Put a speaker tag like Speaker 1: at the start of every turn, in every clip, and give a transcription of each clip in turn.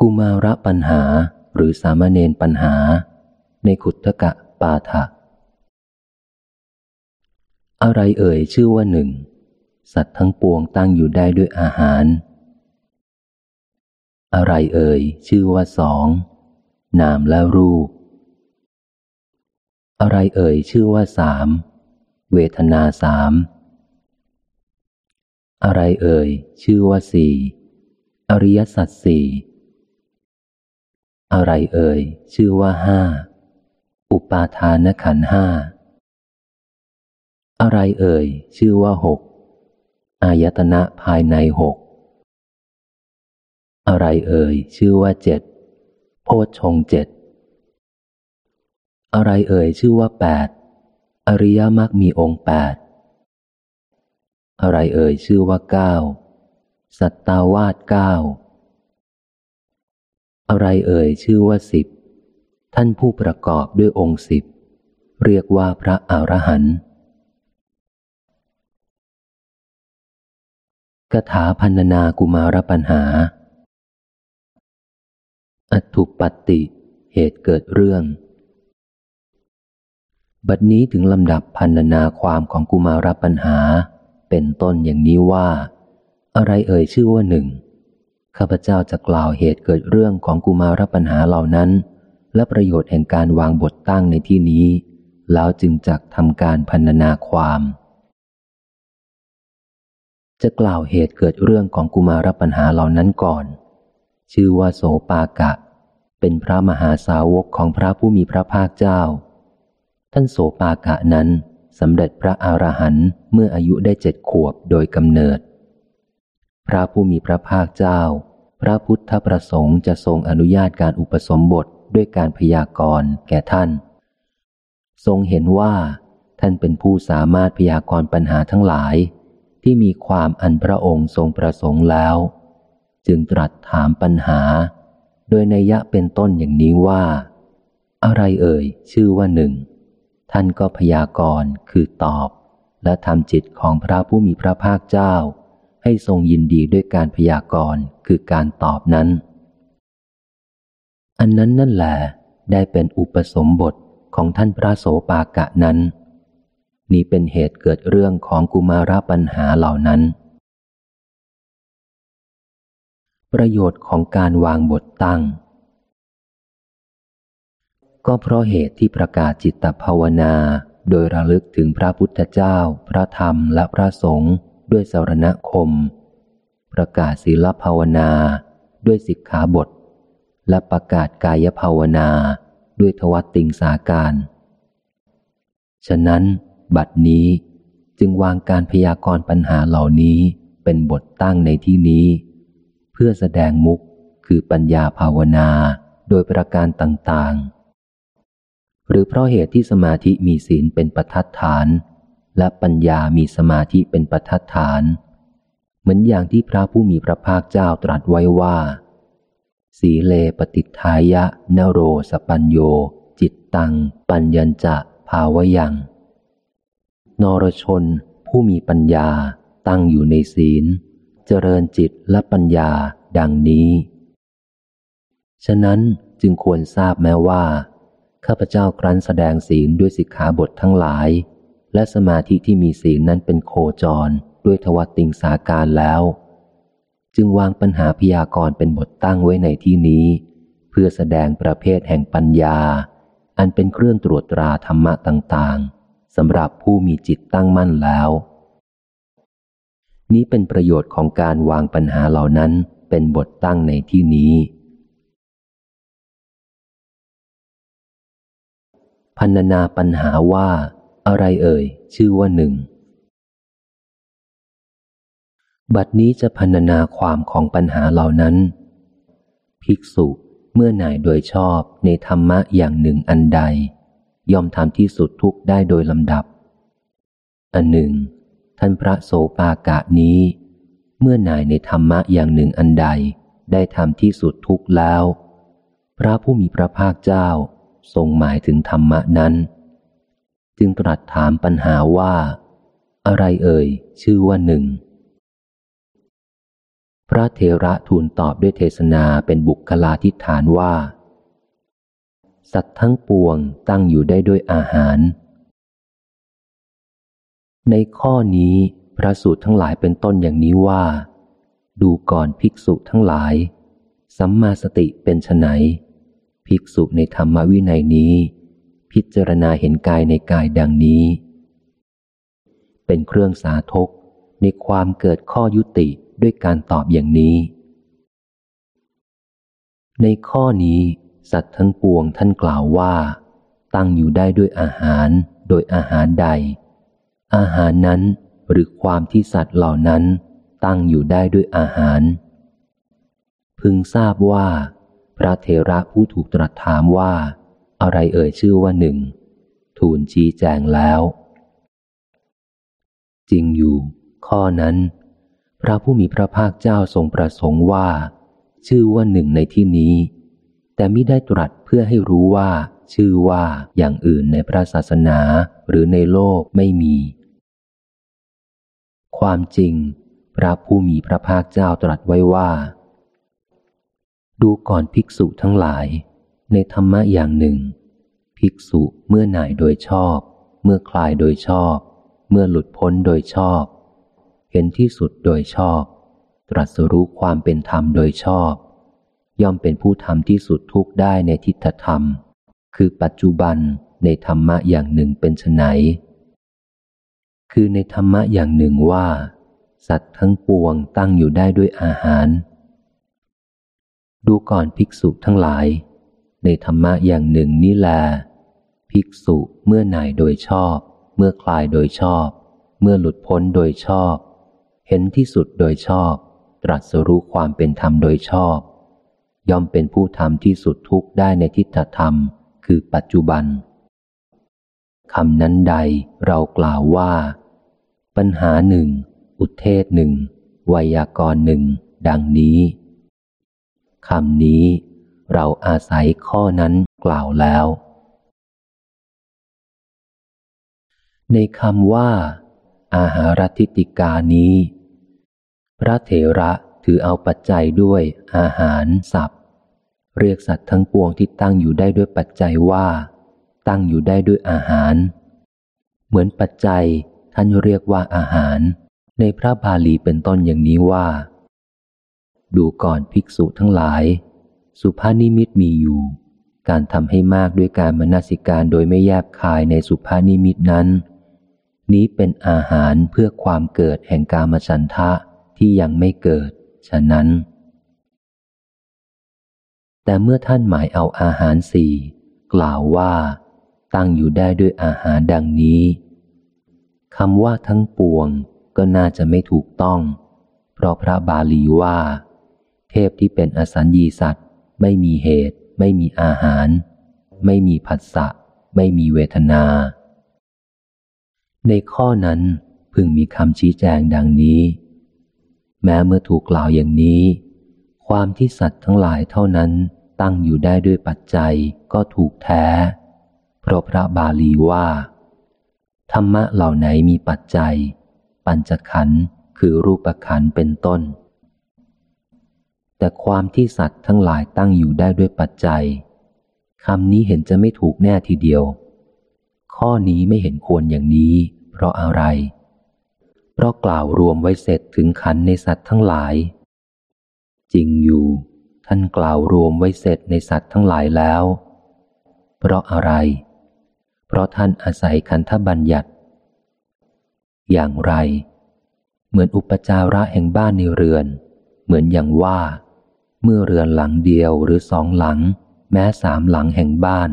Speaker 1: กุมาระปัญหาหรือสามเณรปัญหา ในขุทกะปาฐะอะไรเอ่ยชื่อว่าหนึ่ง สัตว์ทั้งปวงตั้งอยู่ได้ด้วยอาหาร อะไรเอ่ยชื่อว่าสอง นามและรูป อะไรเอ่ยชื่อว่าสามเวทนาสาม อะไรเอ่ยชื่อว่าสี่อริยสัจสี่ อะไรเอ่ย ชื่อว่าห้า อุปาทานขันห้า อะไรเอ่ย ชื่อว่าหก อายตนะภายในหก อะไรเอ่ย ชื่อว่าเจ็ด โพชงเจ็ด อะไรเอ่ย ชื่อว่าแปด อริยมรรคมีองค์แปด อะไรเอ่ย ชื่อว่าเก้า สัตตาวาสเก้า อะไรเอ่ยชื่อว่าสิบ ท่านผู้ประกอบด้วยองค์สิบ เรียกว่าพระอรหันต์คาถาพันนากุมารปัญหา อัตุปัตติ เหตุเกิดเรื่อง บัดนี้ถึงลำดับพันนาความของกุมารปัญหา เป็นต้นอย่างนี้ว่า อะไรเอ่ยชื่อว่าหนึ่ง ข้าพเจ้าจะกล่าวเหตุเกิดเรื่องของกุมารปัญหาเหล่านั้น และประโยชน์แห่งการวางบทตั้งในที่นี้ แล้วจึงจักทำการพันนาความ จะกล่าวเหตุเกิดเรื่องของกุมารปัญหาเหล่านั้นก่อน ชื่อว่าโสปากะ เป็นพระมหาสาวกของพระผู้มีพระภาคเจ้า ท่านโสปากะนั้นสำเร็จพระอรหันต์เมื่ออายุได้เจ็ดขวบโดยกำเนิด พระผู้มีพระภาคเจ้า พระพุทธประสงค์จะทรงอนุญาตการอุปสมบทด้วยการพยากรณ์แก่ท่าน ทรงเห็นว่า ท่านเป็นผู้สามารถพยากรณ์ปัญหาทั้งหลาย ที่มีความอันพระองค์ทรงประสงค์แล้ว จึงตรัสถามปัญหา โดยในยะเป็นต้นอย่างนี้ว่า อะไรเอ่ย ชื่อว่าหนึ่ง ท่านก็พยากรณ์คือตอบ และทำจิตของพระผู้มีพระภาคเจ้า ให้ทรงยินดีด้วยการพยากรณ์คือการตอบนั้น อันนั้นนั่นแหละได้เป็นอุปสมบทของท่านพระโสปากะนั้น นี้เป็นเหตุเกิดเรื่องของกุมารปัญหาเหล่านั้น ประโยชน์ของการวางบทตั้ง ก็เพราะเหตุที่ประกาศจิตภาวนาโดยระลึกถึงพระพุทธเจ้า พระธรรมและพระสงฆ์ ด้วยสารณคม ประกาศศีลภาวนา ด้วยสิกขาบท และประกาศกายภาวนา ด้วยทวัตติงสาการ ฉะนั้น บัดนี้จึงวางการพยากรณ์ปัญหาเหล่านี้เป็นบทตั้งในที่นี้ เพื่อแสดงมุกคือปัญญาภาวนาโดยประการต่างๆ หรือเพราะเหตุที่สมาธิมีศีลเป็นประทัดฐาน และปัญญามีสมาธิเป็นประทัดฐาน เหมือนอย่างที่พระผู้มีพระภาคเจ้าตรัสไว้ว่า สีเลปฏิทายะนโรสปัญโย จิตตัง ปัญญจะภาวยัง นรชน ผู้มีปัญญาตั้งอยู่ในศีล เจริญจิตและปัญญาดังนี้ ฉะนั้นจึงควรทราบแม้ว่า ข้าพเจ้าครั้นแสดงศีลด้วยสิกขาบททั้งหลาย และสมาธิที่มีศีลนั้นเป็นโคจรด้วยทวัตติงสาการแล้ว จึงวางปัญหาพยากรณ์เป็นบทตั้งไว้ในที่นี้ เพื่อแสดงประเภทแห่งปัญญา อันเป็นเครื่องตรวจตราธรรมะต่างๆสำหรับผู้มีจิตตั้งมั่นแล้ว นี้เป็นประโยชน์ของการวางปัญหาเหล่านั้นเป็นบทตั้งในที่นี้พันนาปัญหาว่า อะไรเอ่ย ชื่อว่าหนึ่ง บัดนี้จะพันนาความของปัญหาเหล่านั้น ภิกษุเมื่อหน่ายโดยชอบในธรรมะอย่างหนึ่งอันใด ย่อมทำที่สุดทุกได้โดยลำดับ อันหนึ่ง ท่านพระโสปากะนี้ เมื่อหน่ายในธรรมะอย่างหนึ่งอันใด ได้ทำที่สุดทุกแล้ว พระผู้มีพระภาคเจ้าทรงหมายถึงธรรมะนั้น จึงตรัสถามปัญหาว่า อะไรเอ่ย ชื่อว่าหนึ่ง พระเทระทูลตอบด้วยเทศนาเป็นบุคลาธิฐานว่า สัตว์ทั้งปวงตั้งอยู่ได้ด้วยอาหาร ในข้อนี้พระสูตรทั้งหลายเป็นต้นอย่างนี้ว่า ดูก่อนภิกษุทั้งหลาย สัมมาสติเป็นไนภิกษุในธรรมวินัยนี้ พิจารณาเห็นกายในกายดังนี้ เป็นเครื่องสาธกในความเกิดข้อยุติด้วยการตอบอย่างนี้ ในข้อนี้สัตว์ทั้งปวงท่านกล่าวว่า ตั้งอยู่ได้ด้วยอาหาร โดยอาหารใด อาหารนั้นหรือความที่สัตว์เหล่านั้น ตั้งอยู่ได้ด้วยอาหาร พึงทราบว่า พระเทระผู้ถูกตรัสถามว่า อะไรเอ่ยชื่อว่าหนึ่ง ทูลชี้แจงแล้ว จริงอยู่ ข้อนั้น พระผู้มีพระภาคเจ้าทรงประสงค์ว่า ชื่อว่าหนึ่งในที่นี้ แต่ไม่ได้ตรัสเพื่อให้รู้ว่า ชื่อว่าอย่างอื่นในพระศาสนาหรือในโลกไม่มี ความจริง พระผู้มีพระภาคเจ้าตรัสไว้ว่า ดูก่อนภิกษุทั้งหลาย ในธรรมะอย่างหนึ่ง ภิกษุเมื่อหน่ายโดยชอบ เมื่อคลายโดยชอบ เมื่อหลุดพ้นโดยชอบ เห็นที่สุดโดยชอบ ตรัสรู้ความเป็นธรรมโดยชอบ ย่อมเป็นผู้ทำที่สุดทุกได้ในทิฏฐธรรม คือปัจจุบันในธรรมะอย่างหนึ่งเป็นไนคือในธรรมะอย่างหนึ่งว่า สัตว์ทั้งปวงตั้งอยู่ได้ด้วยอาหาร ดูก่อนภิกษุทั้งหลาย ในธรรมะอย่างหนึ่งนี่แล ภิกษุเมื่อหน่ายโดยชอบ เมื่อคลายโดยชอบ เมื่อหลุดพ้นโดยชอบ เห็นที่สุดโดยชอบ ตรัสรู้ความเป็นธรรมโดยชอบ ย่อมเป็นผู้ทำที่สุดทุกได้ในทิฏฐธรรม คือปัจจุบันคำนั้นใดเรากล่าวว่า ปัญหาหนึ่ง อุเทศหนึ่งวยากรหนึ่ง ดังนี้คำนี้ เราอาศัยข้อนั้นกล่าวแล้ว ในคำว่า อาหารทิติกานี้ พระเถระถือเอาปัจจัยด้วยอาหารสับเรียกสัตว์ทั้งปวงที่ตั้งอยู่ได้ด้วยปัจจัยว่า ตั้งอยู่ได้ด้วยอาหาร เหมือนปัจจัยท่านเรียกว่าอาหาร ในพระบาลีเป็นต้นอย่างนี้ว่า ดูก่อนภิกษุทั้งหลาย สุภานิมิตมีอยู่ การทำให้มากด้วยการมนสิการโดยไม่แยบคายในสุภานิมิตนั้น นี้เป็นอาหารเพื่อความเกิดแห่งกามฉันทะที่ยังไม่เกิด ฉะนั้น แต่เมื่อท่านหมายเอาอาหารสี่กล่าวว่า ตั้งอยู่ได้ด้วยอาหารดังนี้คำว่าทั้งปวงก็น่าจะไม่ถูกต้อง เพราะพระบาลีว่า เทพที่เป็นอสัญญีสัตว์ ไม่มีเหตุ ไม่มีอาหาร ไม่มีผัสสะ ไม่มีเวทนา ในข้อนั้นพึงมีคำชี้แจงดังนี้ แม้เมื่อถูกกล่าวอย่างนี้ ความที่สัตว์ทั้งหลายเท่านั้นตั้งอยู่ได้ด้วยปัจจัยก็ถูกแท้ เพราะพระบาลีว่า ธรรมะเหล่าไหนมีปัจจัย ปัญจขันธ์คือรูปขันธ์เป็นต้น แต่ความที่สัตว์ทั้งหลายตั้งอยู่ได้ด้วยปัจจัยคำนี้เห็นจะไม่ถูกแน่ทีเดียว ข้อนี้ไม่เห็นควรอย่างนี้ เพราะอะไร เพราะกล่าวรวมไว้เสร็จถึงขันในสัตว์ทั้งหลาย จริงอยู่ ท่านกล่าวรวมไว้เสร็จในสัตว์ทั้งหลายแล้ว เพราะอะไร เพราะท่านอาศัยคันธบัญญัติ อย่างไร เหมือนอุปจาระแห่งบ้านในเรือน เหมือนอย่างว่า เมื่อเรือนหลังเดียวหรือสองหลัง แม้สามหลังแห่งบ้าน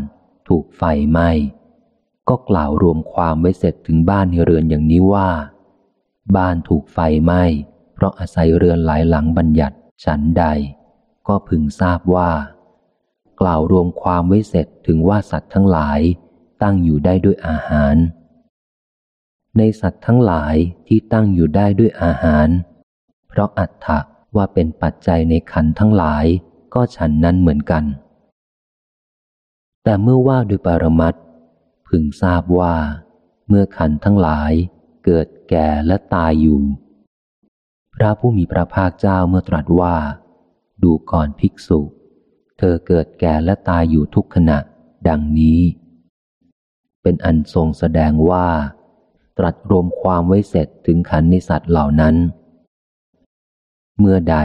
Speaker 1: ถูกไฟไหม้ก็กล่าวรวมความไว้เสร็จถึงบ้านในเรือนอย่างนี้ว่า บ้านถูกไฟไหม้เพราะอาศัยเรือนหลายหลังบัญญัติฉันใด ก็พึงทราบว่า กล่าวรวมความไว้เสร็จถึงว่าสัตว์ทั้งหลายตั้งอยู่ได้ด้วยอาหาร ในสัตว์ทั้งหลายที่ตั้งอยู่ได้ด้วยอาหาร เพราะอัตถะ ว่าเป็นปัจจัยในขันทั้งหลายก็ฉันนั้นเหมือนกัน แต่เมื่อว่าด้วยปรมัตพึงทราบว่า เมื่อขันทั้งหลายเกิดแก่และตายอยู่ พระผู้มีพระภาคเจ้าเมื่อตรัสว่า ดูก่อนภิกษุ เธอเกิดแก่และตายอยู่ทุกขณะ ดังนี้ เป็นอันทรงแสดงว่า ตรัสรวมความไว้เสร็จถึงขันนิสัตว์เหล่านั้น เมื่อใด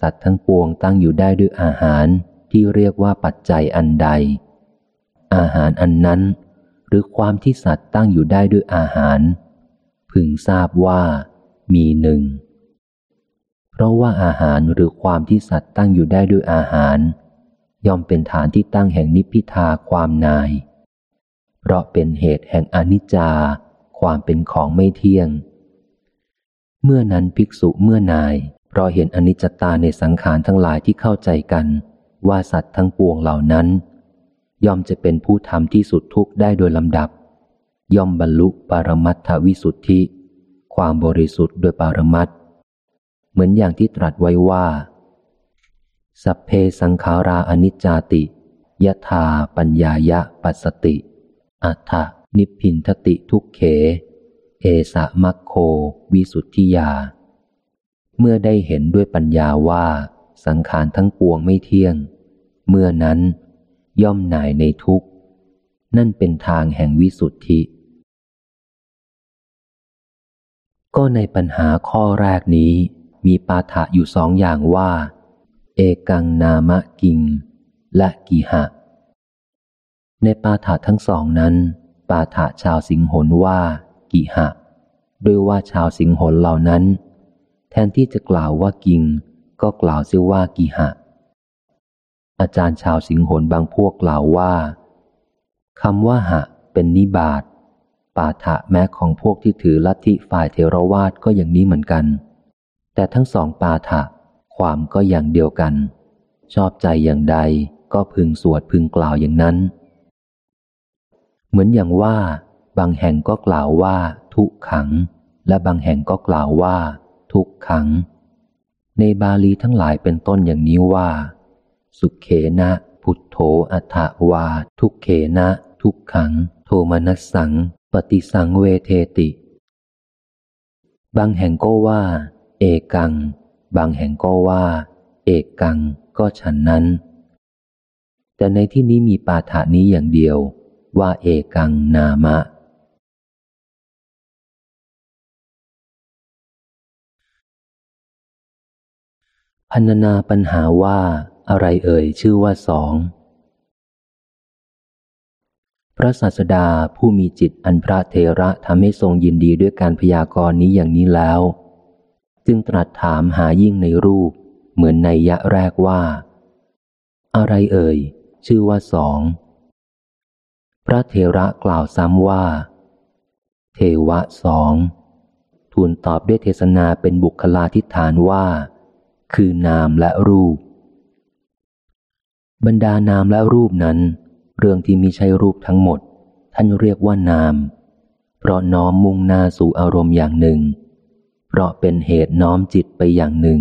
Speaker 1: สัตว์ทั้งปวงตั้งอยู่ได้ด้วยอาหารที่เรียกว่าปัจจัยอันใด อาหารอันนั้น หรือความที่สัตว์ตั้งอยู่ได้ด้วยอาหาร พึงทราบว่ามีหนึ่ง เพราะว่าอาหารหรือความที่สัตว์ตั้งอยู่ได้ด้วยอาหาร ย่อมเป็นฐานที่ตั้งแห่งนิพพิทาความนาย เพราะเป็นเหตุแห่งอนิจจา ความเป็นของไม่เที่ยง เมื่อนั้นภิกษุเมื่อนาย เพราะเห็นอนิจจตาในสังขารทั้งหลายที่เข้าใจกัน ว่าสัตว์ทั้งปวงเหล่านั้น ย่อมจะเป็นผู้ทำที่สุดทุกได้โดยลำดับ ย่อมบรรลุปรมัตถวิสุทธิ ความบริสุทธิ์โดยปรมัตเหมือนอย่างที่ตรัสไว้ว่า สัพเพสังขาราอนิจจาติยะธาปัญญายะปัสสติ อัฏฐนิพพินทติทุกเข เอสะมัคโควิสุทธิยา เมื่อได้เห็นด้วยปัญญาว่าสังขารทั้งปวงไม่เที่ยง เมื่อนั้นย่อมหน่ายในทุกข์ นั่นเป็นทางแห่งวิสุทธิ ก็ในปัญหาข้อแรกนี้มีปาฐะอยู่สองอย่างว่า เอกังนามะกิง และกิหะ ในปาฐะทั้งสองนั้น ปาฐะชาวสิงหนว่า กิหะ ด้วยว่าชาวสิงหนเหล่านั้น แทนที่จะกล่าวว่ากิง ก็กล่าวเสียว่ากิหะ อาจารย์ชาวสิงหนบางพวกกล่าวว่าคำว่าหะ เป็นนิบาตปาฐะแม้ของพวกที่ถือลัทธิฝ่ายเทรวาสก็อย่างนี้เหมือนกัน แต่ทั้งสองปาฐะความก็อย่างเดียวกัน ชอบใจอย่างใดก็พึงสวดพึงกล่าวอย่างนั้น เหมือนอย่างว่า บางแห่งก็กล่าวว่า ทุขัง และบางแห่งก็กล่าวว่า ทุกขัง ในบาลีทั้งหลายเป็นต้นอย่างนี้ว่า สุขเขนะ พุทโธอัฏวา ทุกเขนะ ทุกขัง โทมนัสสัง ปฏิสังเวเทติ บางแห่งก็ว่า เอกัง บางแห่งก็ว่า เอกกัง ก็ฉันนั้น แต่ในที่นี้มีปาฐานี้อย่างเดียว ว่าเอกังนามะ พันนาปัญหาว่าอะไรเอ่ยชื่อว่าสอง พระศาสดาผู้มีจิตอันพระเทระทำให้ทรงยินดีด้วยการพยากรณ์นี้อย่างนี้แล้ว จึงตรัสถามหายิ่งในรูป เหมือนในยะแรกว่า อะไรเอ่ย ชื่อว่าสอง พระเทระกล่าวซ้ำว่า เทวะสองทูลตอบด้วยเทศนาเป็นบุคลาธิฐานว่า คือนามและรูป บรรดานามและรูปนั้น เรื่องที่มีใช่รูปทั้งหมด ท่านเรียกว่านาม เพราะน้อมมุ่งหน้าสู่อารมณ์อย่างหนึ่ง เพราะเป็นเหตุน้อมจิตไปอย่างหนึ่ง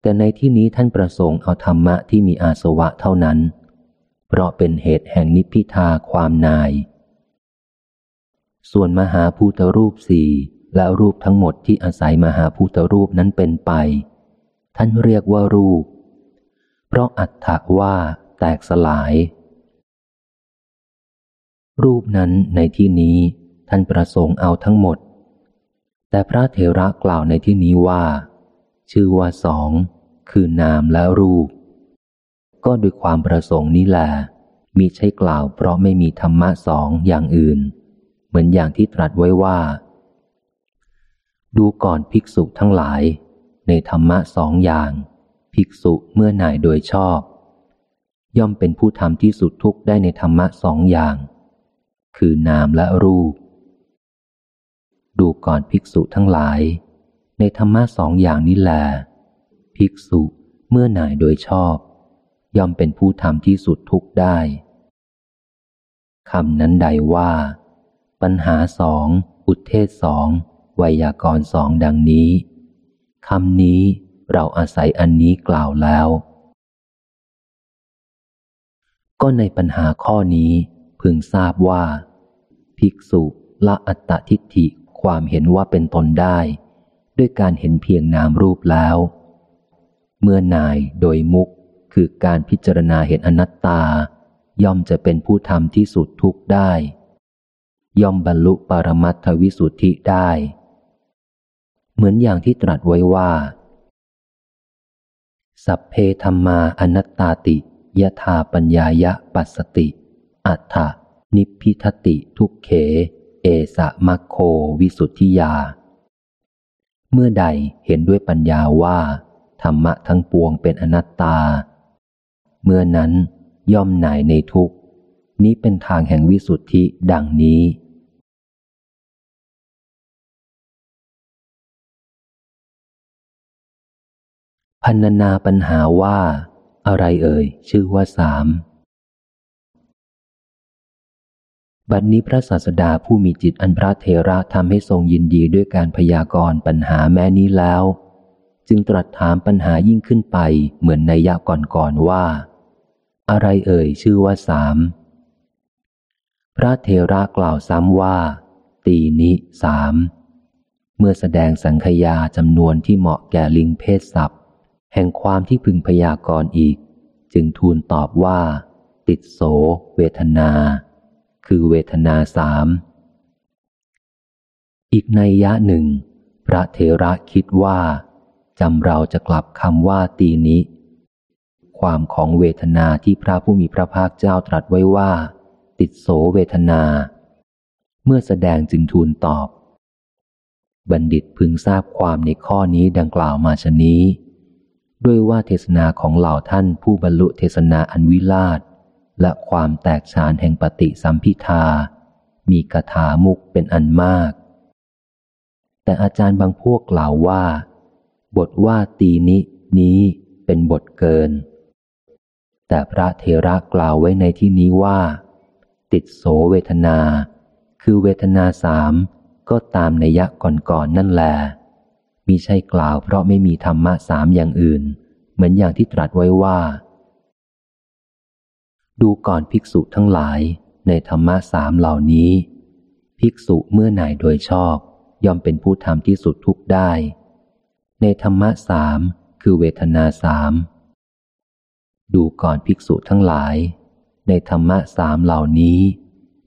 Speaker 1: แต่ในที่นี้ท่านประสงค์เอาธรรมะที่มีอาสวะเท่านั้น เพราะเป็นเหตุแห่งนิพพิทาความนาย ส่วนมหาภูตรูปสี่และรูปทั้งหมดที่อาศัยมหาภูตรูปนั้นเป็นไป ท่านเรียกว่ารูป เพราะอัตถะว่าแตกสลาย รูปนั้นในที่นี้ท่านประสงค์เอาทั้งหมด แต่พระเถระกล่าวในที่นี้ว่า ชื่อว่าสองคือนามและรูป ก็ด้วยความประสงค์นี้แหละมีใช่กล่าวเพราะไม่มีธรรมะสองอย่างอื่น เหมือนอย่างที่ตรัสไว้ว่า ดูก่อนภิกษุทั้งหลาย ในธรรมะสองอย่าง ภิกษุเมื่อหน่ายโดยชอบ ย่อมเป็นผู้ทำที่สุดทุกได้ในธรรมะสองอย่าง คือนามและรูป ดูก่อนภิกษุทั้งหลาย ในธรรมะสองอย่างนี้แล ภิกษุเมื่อหน่ายโดยชอบ ย่อมเป็นผู้ทำที่สุดทุกได้คำนั้นใดว่า ปัญหาสองอุทเทศสองไวยากรณ์สองดังนี้ คำนี้เราอาศัยอันนี้กล่าวแล้ว ก็ในปัญหาข้อนี้พึงทราบว่า ภิกษุละอัตตทิฏฐิความเห็นว่าเป็นตนได้ ด้วยการเห็นเพียงนามรูปแล้ว เมื่อนายโดยมุกคือการพิจารณาเห็นอนัตตา ย่อมจะเป็นผู้ทำที่สุดทุกได้ ย่อมบรรลุปรมัตถวิสุทธิได้ เหมือนอย่างที่ตรัสไว้ว่า สัพเพธรรมาอนัตตาติยถาปัญญายะปัสสติ อัฏฐนิพิทติทุกเข เอสะมัคโควิสุทธิยา เมื่อใดเห็นด้วยปัญญาว่า ธรรมะทั้งปวงเป็นอนัตตา เมื่อนั้นย่อมหน่ายในทุกนี้เป็นทางแห่งวิสุทธิดังนี้ พันนาปัญหาว่า อะไรเอ่ย ชื่อว่าสาม บัดนนี้พระศาสดาผู้มีจิตอันพระเทระทำให้ทรงยินดีด้วยการพยากรณ์ปัญหาแม้นี้แล้ว จึงตรัสถามปัญหายิ่งขึ้นไปเหมือนในยะก่อนๆว่า อะไรเอ่ย ชื่อว่าสาม พระเทระกล่าวซ้ำว่า ตีนิสาม เมื่อแสดงสังขยาจำนวนที่เหมาะแก่ลิงเพศศัพ แห่งความที่พึงพยากรณ์อีก จึงทูลตอบว่า ติดโส เวทนา คือเวทนาสาม อีกในยะหนึ่ง พระเทระคิดว่าจำเราจะกลับคำว่าตีนี้ ความของเวทนาที่พระผู้มีพระภาคเจ้าตรัสไว้ว่า ติดโสเวทนา เมื่อแสดงจึงทูลตอบ บัณฑิตพึงทราบความในข้อนี้ดังกล่าวมาชนี้ ด้วยว่าเทศนาของเหล่าท่านผู้บรรลุเทศนาอันวิลาศและความแตกฉานแห่งปฏิสัมพิทา มีคาถามุกเป็นอันมาก แต่อาจารย์บางพวกกล่าวว่า บทว่าตีนินี้เป็นบทเกิน แต่พระเทระกล่าวไว้ในที่นี้ว่า ติดโสเวทนา คือเวทนาสามก็ตามในยะก่อนๆนนั่นแหละ มีใช่กล่าวเพราะไม่มีธรรมะสามอย่างอื่น เหมือนอย่างที่ตรัสไว้ว่า ดูก่อนภิกษุทั้งหลายในธรรมะสามเหล่านี้ ภิกษุเมื่อไหนโดยชอบย่อมเป็นผู้ทำที่สุดทุกได้ ในธรรมะสามคือเวทนาสามดูก่อนภิกษุทั้งหลาย ในธรรมะสามเหล่านี้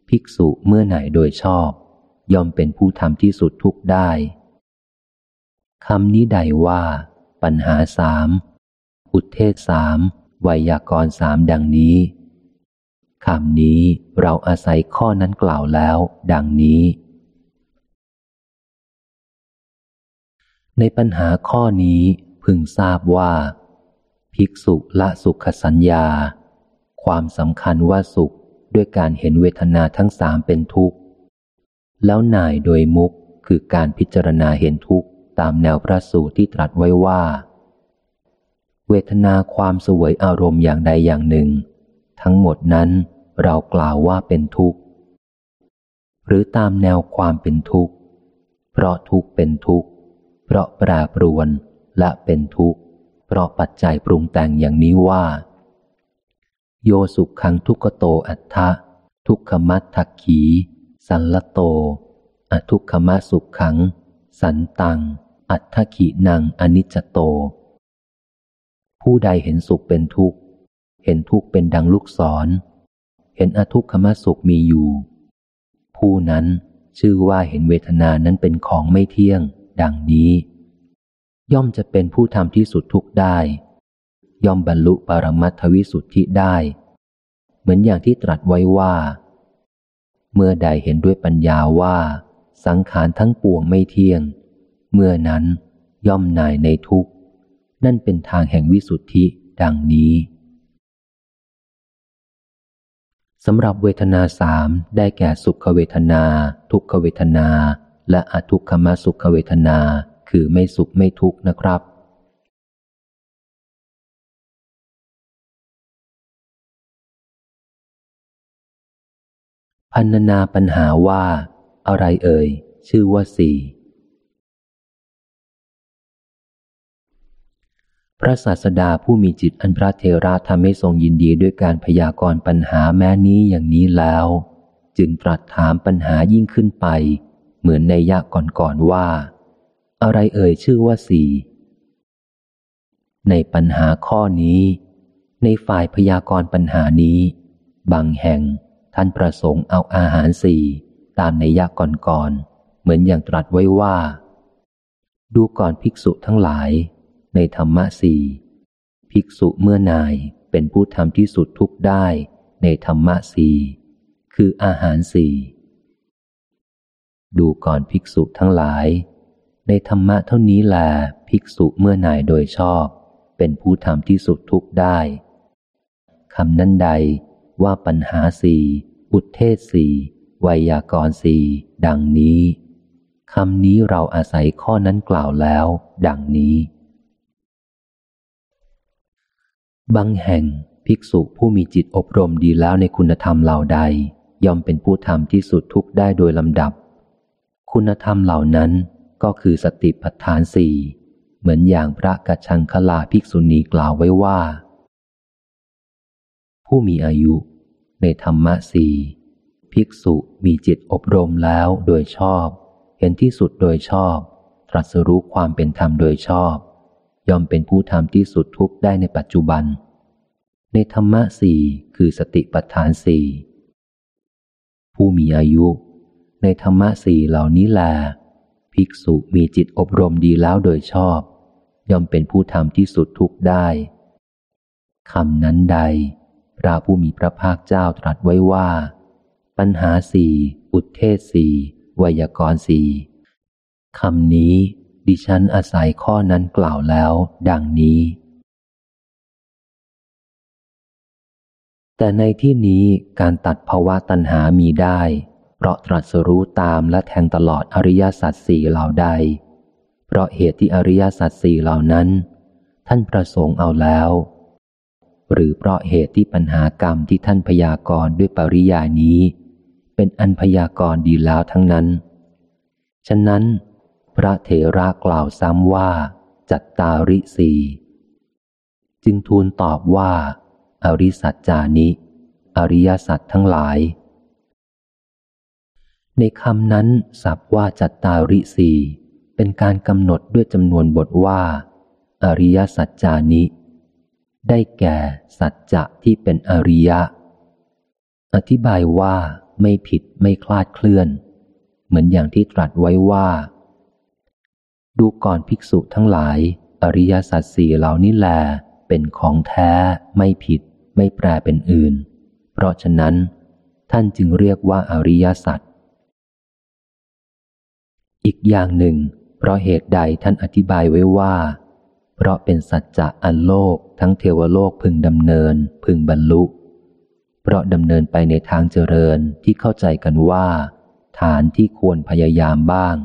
Speaker 1: ภิกษุเมื่อไหนโดยชอบ ย่อมเป็นผู้ทำที่สุดทุกได้ คำนี้ใดว่า ปัญหาสาม อุทเทศสาม ไวยากรสามดังนี้คำนี้เราอาศัยข้อนั้นกล่าวแล้ว ดังนี้ ในปัญหาข้อนี้พึงทราบว่า ภิกษุละสุขสัญญา ความสำคัญว่าสุขด้วยการเห็นเวทนาทั้งสามเป็นทุกข์ แล้วนายโดยมุกคือการพิจารณาเห็นทุกข์ ตามแนวพระสูตรที่ตรัสไว้ว่า เวทนาความสวยอารมณ์อย่างใดอย่างหนึ่ง ทั้งหมดนั้นเรากล่าวว่าเป็นทุกข์ หรือตามแนวความเป็นทุกข์ เพราะทุกข์เป็นทุกข์ เพราะแปรปรวนและเป็นทุกข์ เพราะปัจจัยปรุงแต่งอย่างนี้ว่า โยสุขขังทุกโตอัฏฐะทุกขมัตถักขี สันละโต อทุกขมสุขขัง สันตัง อัฏฐขีนังอนิจโต ผู้ใดเห็นสุขเป็นทุกข์ เห็นทุกข์เป็นดังลูกศร เห็นอทุกขมสุขมีอยู่ ผู้นั้นชื่อว่าเห็นเวทนานั้นเป็นของไม่เที่ยง ดังนี้ ย่อมจะเป็นผู้ทำที่สุดทุกได้ ย่อมบรรลุปรมัตถวิสุทธิได้ เหมือนอย่างที่ตรัสไว้ว่า เมื่อใดเห็นด้วยปัญญาว่า สังขารทั้งปวงไม่เที่ยง เมื่อนั้นย่อมนายในทุกนั่นเป็นทางแห่งวิสุทธิดังนี้สำหรับเวทนาสามได้แก่สุขเวทนา ทุกขเวทนา และอทุกขมสุขเวทนาคือไม่สุขไม่ทุกข์นะครับ พันนาปัญหาว่า อะไรเอ่ย ชื่อว่าสี่ พระศาสดาผู้มีจิตอันพระเทระทำให้ทรงยินดีด้วยการพยากรณ์ปัญหาแม้นี้อย่างนี้แล้ว จึงตรัสถามปัญหายิ่งขึ้นไป เหมือนในยะก่อนๆว่า อะไรเอ่ยชื่อว่าสี่ในปัญหาข้อนี้ ในฝ่ายพยากรณ์ปัญหานี้ บางแห่งท่านประสงค์เอาอาหารสี่ตามในยะก่อนๆเหมือนอย่างตรัสไว้ว่า ดูก่อนภิกษุทั้งหลาย ในธรรมะสี่ภิกษุเมื่อนายเป็นผู้ทำที่สุดทุกได้ในธรรมะสี่คืออาหารสี่ดูก่อนภิกษุทั้งหลาย ในธรรมะเท่านี้แลภิกษุเมื่อนายโดยชอบ เป็นผู้ทำที่สุดทุกได้คำนั้นใดว่าปัญหาสี่อุทเทศสี่ไวยากรสี่ดังนี้คำนี้เราอาศัยข้อนั้นกล่าวแล้ว ดังนี้ บางแห่งภิกษุผู้มีจิตอบรมดีแล้วในคุณธรรมเหล่าใด ย่อมเป็นผู้ทำที่สุดทุกได้โดยลำดับ คุณธรรมเหล่านั้นก็คือสติปัฏฐานสี่เหมือนอย่างพระกัจฉังคลาภิกษุณีกล่าวไว้ว่า ผู้มีอายุ ในธรรมะสี่ภิกษุมีจิตอบรมแล้วโดยชอบ เห็นที่สุดโดยชอบ ตรัสรู้ความเป็นธรรมโดยชอบ ย่อมเป็นผู้ทำที่สุดทุกได้ในปัจจุบัน ในธรรมะสี่คือสติปัฏฐานสี่ผู้มีอายุ ในธรรมะสี่เหล่านี้แล ภิกษุมีจิตอบรมดีแล้วโดยชอบ ย่อมเป็นผู้ทำที่สุดทุกได้คำนั้นใด พระผู้มีพระภาคเจ้าตรัสไว้ว่า ปัญหาสี่อุทเทศสี่วยากรสี่คำนี้ ดิฉันอาศัยข้อนั้นกล่าวแล้ว ดังนี้ แต่ในที่นี้การตัดภาวะตัณหามีได้ เพราะตรัสรู้ตามและแทงตลอดอริยสัจสี่เหล่าใด เพราะเหตุที่อริยสัจสี่เหล่านั้น ท่านประสงค์เอาแล้ว หรือเพราะเหตุที่ปัญหากรรมที่ท่านพยากรณ์ด้วยปริยานี้ เป็นอันพยากรณ์ดีแล้วทั้งนั้น ฉะนั้น พระเถระกล่าวซ้ำว่า จัตตาริสีจึงทูลตอบว่า อริสัจจานิ อริยสัจทั้งหลาย ในคำนั้นสับว่าจัตตาริสีเป็นการกำหนดด้วยจำนวนบทว่า อริยสัจจานิ ได้แก่สัจจะที่เป็นอริยะ อธิบายว่าไม่ผิดไม่คลาดเคลื่อน เหมือนอย่างที่ตรัสไว้ว่า ดูก่อนภิกษุทั้งหลาย อริยสัจสี่เหล่านี้แล เป็นของแท้ไม่ผิด ไม่แปรเป็นอื่น เพราะฉะนั้น ท่านจึงเรียกว่าอริยสัจอีกอย่างหนึ่ง เพราะเหตุใดท่านอธิบายไว้ว่า เพราะเป็นสัจจะอันโลกทั้งเทวโลกพึงดำเนิน พึงบรรลุ เพราะดำเนินไปในทางเจริญที่เข้าใจกันว่า ฐานที่ควรพยายามบ้าง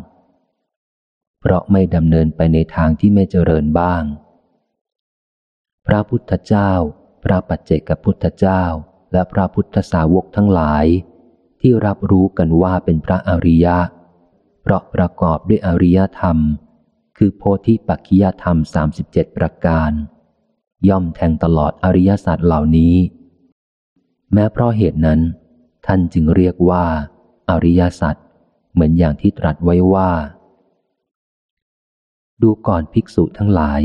Speaker 1: ราะไม่ดำเนินไปในทางที่ไม่เจริญบ้าง พระพุทธเจ้า พระปัจเจกพุทธเจ้า และพระพุทธสาวกทั้งหลาย ที่รับรู้กันว่าเป็นพระอริยะ เพราะประกอบด้วยอริยธรรม คือโพธิปักขิยธรรมสามสิบเจ็ดประการ ย่อมแทงตลอดอริยสัจเหล่านี้ แม้เพราะเหตุนั้น ท่านจึงเรียกว่า อริยสัจเหมือนอย่างที่ตรัสไว้ว่า ดูก่อนภิกษุทั้งหลาย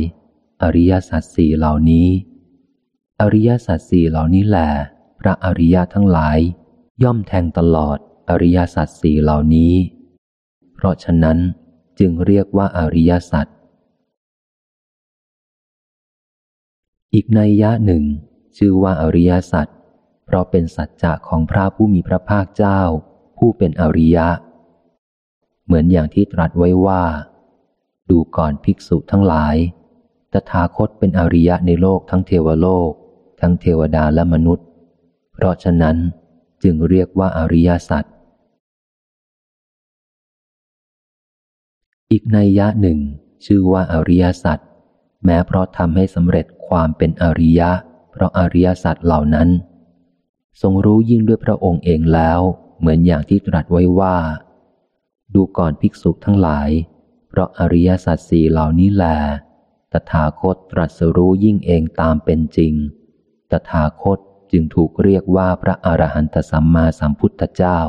Speaker 1: อริยสัจสี่เหล่านี้ อริยสัจสี่เหล่านี้แหละพระอริยทั้งหลาย ย่อมแทงตลอดอริยสัจสี่เหล่านี้ เพราะฉะนั้นจึงเรียกว่าอริยสัจอีกในยะหนึ่ง ชื่อว่าอริยสัจเพราะเป็นสัจจะของพระผู้มีพระภาคเจ้า ผู้เป็นอริยะ เหมือนอย่างที่ตรัสไว้ว่า ดูก่อนภิกษุทั้งหลาย ตถาคตเป็นอริยะในโลกทั้งเทวโลก ทั้งเทวดาและมนุษย์ เพราะฉะนั้นจึงเรียกว่าอริยสัจ อีกในยะหนึ่ง ชื่อว่าอริยสัจ แม้เพราะทำให้สำเร็จความเป็นอริยะ เพราะอริยสัจเหล่านั้น ทรงรู้ยิ่งด้วยพระองค์เองแล้ว เหมือนอย่างที่ตรัสไว้ว่า ดูก่อนภิกษุทั้งหลาย เพราะอริยสัจสี่เหล่านี้แลตถาคตตรัสรู้ยิ่งเองตามเป็นจริง ตถาคตจึงถูกเรียกว่าพระอรหันตสัมมาสัมพุทธเจ้า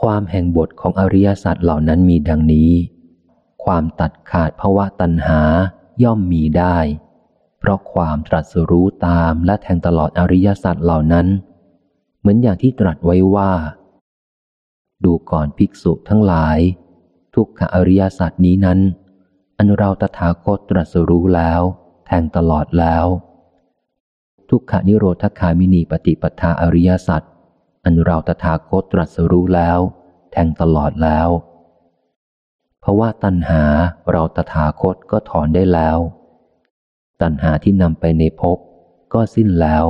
Speaker 1: ความแห่งบทของอริยสัจเหล่านั้นมีดังนี้ ความตัดขาดภาวะตัณหาย่อมมีได้ เพราะความตรัสรู้ตามและแทงตลอดอริยสัจเหล่านั้น เหมือนอย่างที่ตรัสไว้ว่า ดูก่อนภิกษุทั้งหลาย ทุกขอริยสัจนี้นั้น อันเราตถาคตตรัสรู้แล้ว แทงตลอดแล้ว ทุกขนิโรธคามินีปฏิปทาอริยสัจอันเราตถาคตตรัสรู้แล้ว แทงตลอดแล้วเพราะว่าตัณหาเราตถาคตก็ถอนได้แล้ว ตัณหาที่นำไปในภพก็สิ้นแล้ว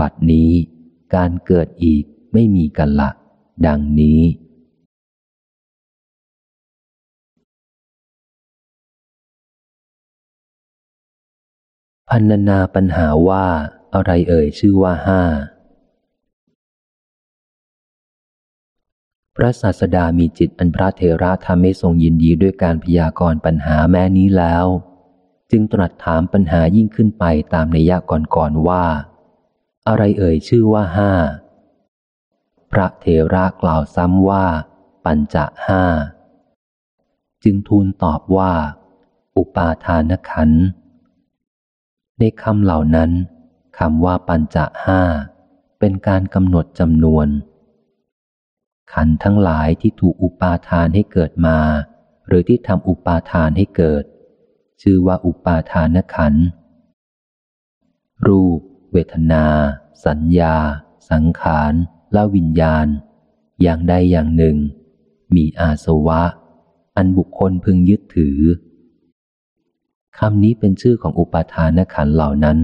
Speaker 1: บัดนี้การเกิดอีกไม่มีกันละ ดังนี้ พันนาปัญหาว่าอะไรเอ่ยชื่อว่าห้า พระศาสดามีจิตอันพระเทระทำให้ทรงยินดีด้วยการพยากรณ์ปัญหาแม้นี้แล้ว จึงตรัสถามปัญหายิ่งขึ้นไปตามในยะก่อนๆว่า อะไรเอ่ยชื่อว่าห้า พระเทระกล่าวซ้ำว่า ปัญจะห้า จึงทูลตอบว่า อุปาทานขัน ในคำเหล่านั้นคำว่าปัญจะห้า เป็นการกำหนดจำนวน ขันทั้งหลายที่ถูกอุปาทานให้เกิดมา หรือที่ทำอุปาทานให้เกิด ชื่อว่าอุปาทานขัน รูป เวทนา สัญญา สังขาร และวิญญาณ อย่างใดอย่างหนึ่ง มีอาสวะ อันบุคคลพึงยึดถือคำนี้เป็นชื่อของอุปาทานขันเหล่านั้น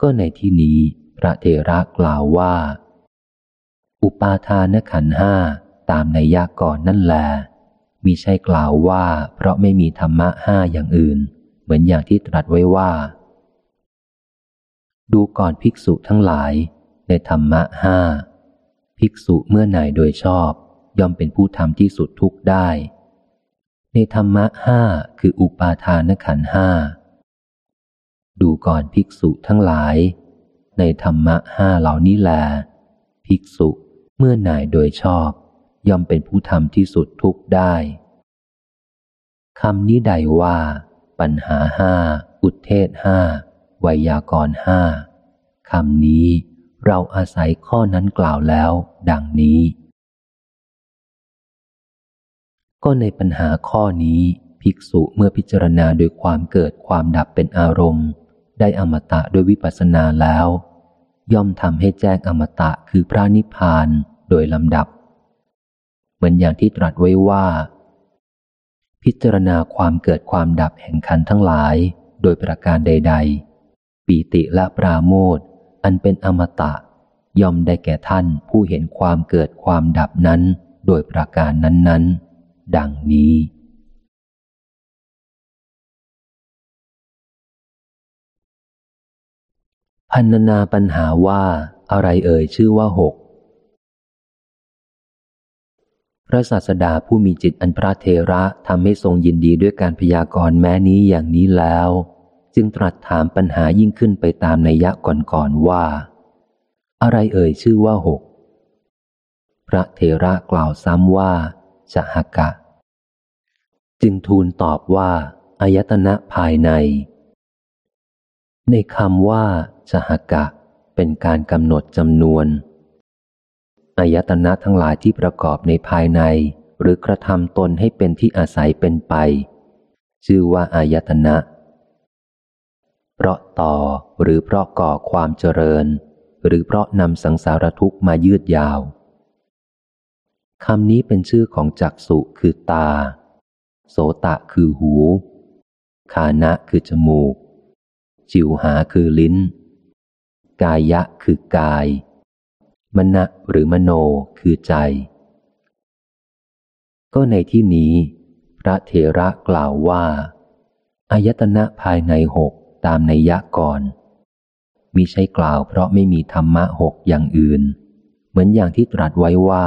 Speaker 1: ก็ในที่นี้พระเทระกล่าวว่า อุปาทานขันห้าตามในยากก่อนนั่นแลมีใช่กล่าวว่าเพราะไม่มีธรรมะห้าอย่างอื่น เหมือนอย่างที่ตรัสไว้ว่า ดูก่อนภิกษุทั้งหลาย ในธรรมะห้าภิกษุเมื่อไหนโดยชอบ ย่อมเป็นผู้ทำที่สุดทุกได้ ในธรรมะห้าคืออุปาทานขันห้าดูก่อนภิกษุทั้งหลาย ในธรรมะห้าเหล่านี้แล ภิกษุเมื่อนายโดยชอบ ย่อมเป็นผู้ทำที่สุดทุกได้คำนี้ใดว่า ปัญหาห้าอุเทศห้าไวยากรห้าคำนี้ เราอาศัยข้อนั้นกล่าวแล้ว ดังนี้ ก็ในปัญหาข้อนี้ภิกษุเมื่อพิจารณาโดยความเกิดความดับเป็นอารมณ์ ได้อมตะโดยวิปัสสนาแล้ว ย่อมทำให้แจ้งอมตะคือพระนิพพานโดยลำดับ เหมือนอย่างที่ตรัสไว้ว่า พิจารณาความเกิดความดับแห่งขันทั้งหลาย โดยประการใด ๆ ปีติและปราโมท อันเป็นอมตะ ย่อมได้แก่ท่านผู้เห็นความเกิดความดับนั้น โดยประการนั้น ๆ ดังนี้ พันนาปัญหาว่าอะไรเอ่ยชื่อว่าหกพระศาสดาผู้มีจิตอันพระเทระทำให้ทรงยินดีด้วยการพยากรณ์แม้นี้อย่างนี้แล้ว จึงตรัสถามปัญหายิ่งขึ้นไปตามในยะก่อนๆว่า อะไรเอ่ยชื่อว่าหก พระเทระกล่าวซ้ำว่าชหกะ จึงทูลตอบว่าอายตนะภายใน ในคำว่าชหกะ เป็นการกำหนดจำนวนอายตนะทั้งหลายที่ประกอบในภายใน หรือกระทำตนให้เป็นที่อาศัยเป็นไป ชื่อว่าอายตนะ เพราะต่อหรือเพราะก่อความเจริญ หรือเพราะนำสังสารทุกข์มายืดยาวคำนี้เป็นชื่อของจักสุคือตา โสตะคือหูคานะคือจมูก จิวหาคือลิ้น กายะคือกาย มณะหรือมโนคือใจ ก็ในที่นี้ พระเถระกล่าวว่า อายตนะภายในหก ตามในยะก่อนมิใช่กล่าวเพราะไม่มีธรรมะหกอย่างอื่น เหมือนอย่างที่ตรัสไว้ว่า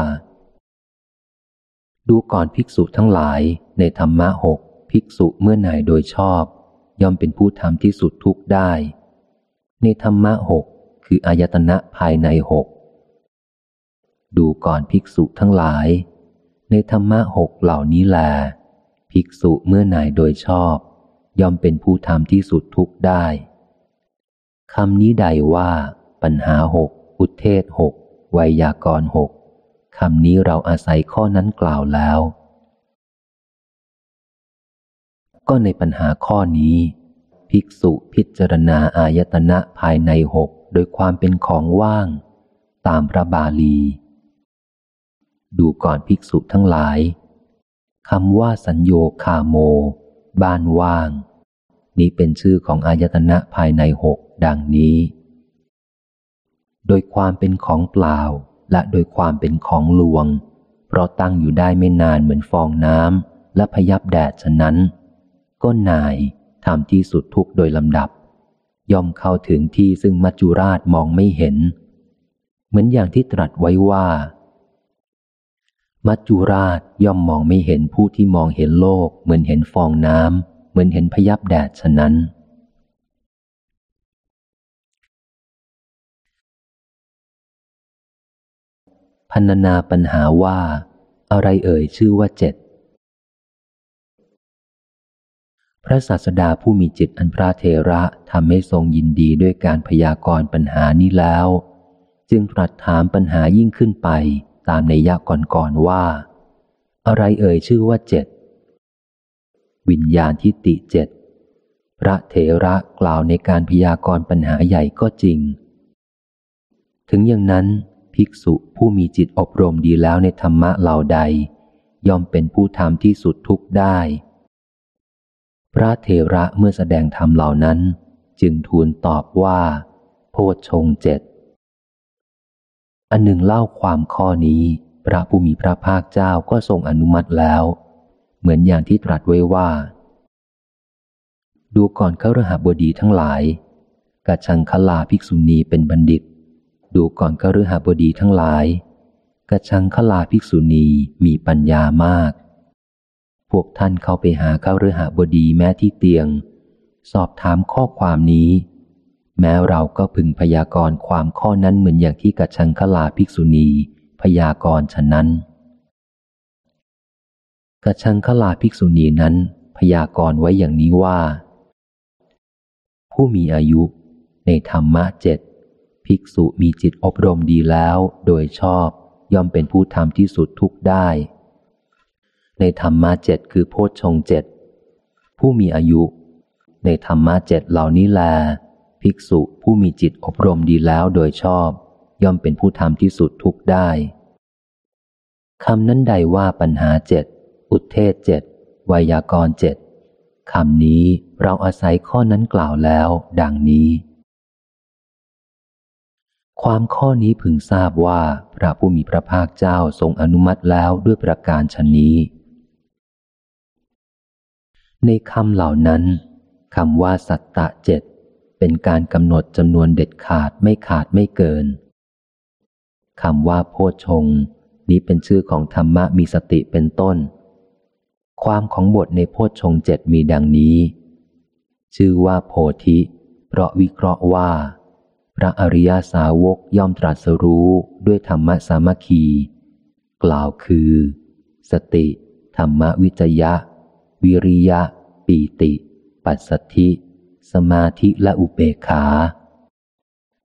Speaker 1: ดูก่อนภิกษุทั้งหลายในธรรมะหกภิกษุเมื่อไหนโดยชอบ ย่อมเป็นผู้ทำที่สุดทุกได้ ในธรรมะหกคืออายตนะภายในหกดูก่อนภิกษุทั้งหลาย ในธรรมะหกเหล่านี้แล ภิกษุเมื่อไหนโดยชอบ ย่อมเป็นผู้ทำที่สุดทุกได้คำนี้ใดว่า ปัญหาหกอุเทศหกไวยากรหกคำนี้เราอาศัยข้อนั้นกล่าวแล้ว ก็ในปัญหาข้อนี้ ภิกษุพิจารณาอายตนะภายในหกโดยความเป็นของว่าง ตามพระบาลี ดูก่อนภิกษุทั้งหลายคำว่าสัญโยคาโม บ้านว่าง นี้เป็นชื่อของอายตนะภายในหกดังนี้ โดยความเป็นของเปล่าและโดยความเป็นของลวง เพราะตั้งอยู่ได้ไม่นานเหมือนฟองน้ำและพยับแดดฉะนั้น ก็นายทำที่สุดทุกโดยลำดับ ย่อมเข้าถึงที่ซึ่งมัจจุราชมองไม่เห็น เหมือนอย่างที่ตรัสไว้ว่า มัจจุราชย่อมมองไม่เห็นผู้ที่มองเห็นโลก เหมือนเห็นฟองน้ำเหมือนเห็นพยับแดดฉะนั้น พันนาปัญหาว่า อะไรเอ่ยชื่อว่าเจ็ด พระศาสดาผู้มีจิตอันพระเทระทำให้ทรงยินดีด้วยการพยากรณ์ปัญหานี้แล้ว จึงตรัสถามปัญหายิ่งขึ้นไป ตามในยะก่อนๆว่า อะไรเอ่ยชื่อว่าเจ็ด วิญญาณทิฏฐิเจ็ดพระเทระกล่าวในการพยากรณ์ปัญหาใหญ่ก็จริง ถึงอย่างนั้น ภิกษุผู้มีจิตอบรมดีแล้วในธรรมะเหล่าใด ย่อมเป็นผู้ทำที่สุดทุกได้ พระเทระเมื่อแสดงธรรมเหล่านั้น จึงทูลตอบว่า โพชงเจ็ด อันหนึ่งเล่าความข้อนี้ พระผู้มีพระภาคเจ้าก็ทรงอนุมัติแล้ว เหมือนอย่างที่ตรัสไว้ว่า ดูก่อนเข้ารหบดีทั้งหลายกัจฉังคลาภิกษุณีเป็นบัณฑิต ดูก่อนกฤหบดีทั้งหลายกระชังขลาภิกษุณีมีปัญญามาก พวกท่านเข้าไปหาเข้าฤหบดีแม้ที่เตียง สอบถามข้อความนี้ แม้เราก็พึงพยากรณ์ความข้อนั้นเหมือนอย่างที่กระชังขลาภิกษุณี พยากรณ์ฉะนั้นกระชังขลาภิกษุณีนั้น พยากรณ์ไว้อย่างนี้ว่า ผู้มีอายุ ในธรรมะเจ็ดภิกษุมีจิตอบรมดีแล้วโดยชอบย่อมเป็นผู้ทำที่สุดทุกได้ ในธรรมะเจ็ดคือโพชฌงเจ็ดผู้มีอายุ ในธรรมะเจ็ดเหล่านี้แล ภิกษุผู้มีจิตอบรมดีแล้วโดยชอบ ย่อมเป็นผู้ทำที่สุดทุกได้คำนั้นใดว่าปัญหาเจ็ดอุเทศเจ็ดวยากรเจ็ดคำนี้เราอาศัยข้อนั้นกล่าวแล้ว ดังนี้ ความข้อนี้พึงทราบว่าพระผู้มีพระภาคเจ้าทรงอนุมัติแล้วด้วยประการชนนี้ ในคำเหล่านั้นคำว่าสัตตะเจ็ด เป็นการกำหนดจำนวนเด็ดขาดไม่ขาดไม่เกินคำว่าโพชง นี้เป็นชื่อของธรรมะมีสติเป็นต้น ความของบทในโพชงเจ็ดมีดังนี้ ชื่อว่าโพธิ เพราะวิเคราะห์ว่า พระอริยาสาวกย่อมตรัสรู้ด้วยธรรมะสามัคคี กล่าวคือ สติ ธรรมวิจยะ วิริยะ ปีติ ปัสสธิ สมาธิและอุเบกขา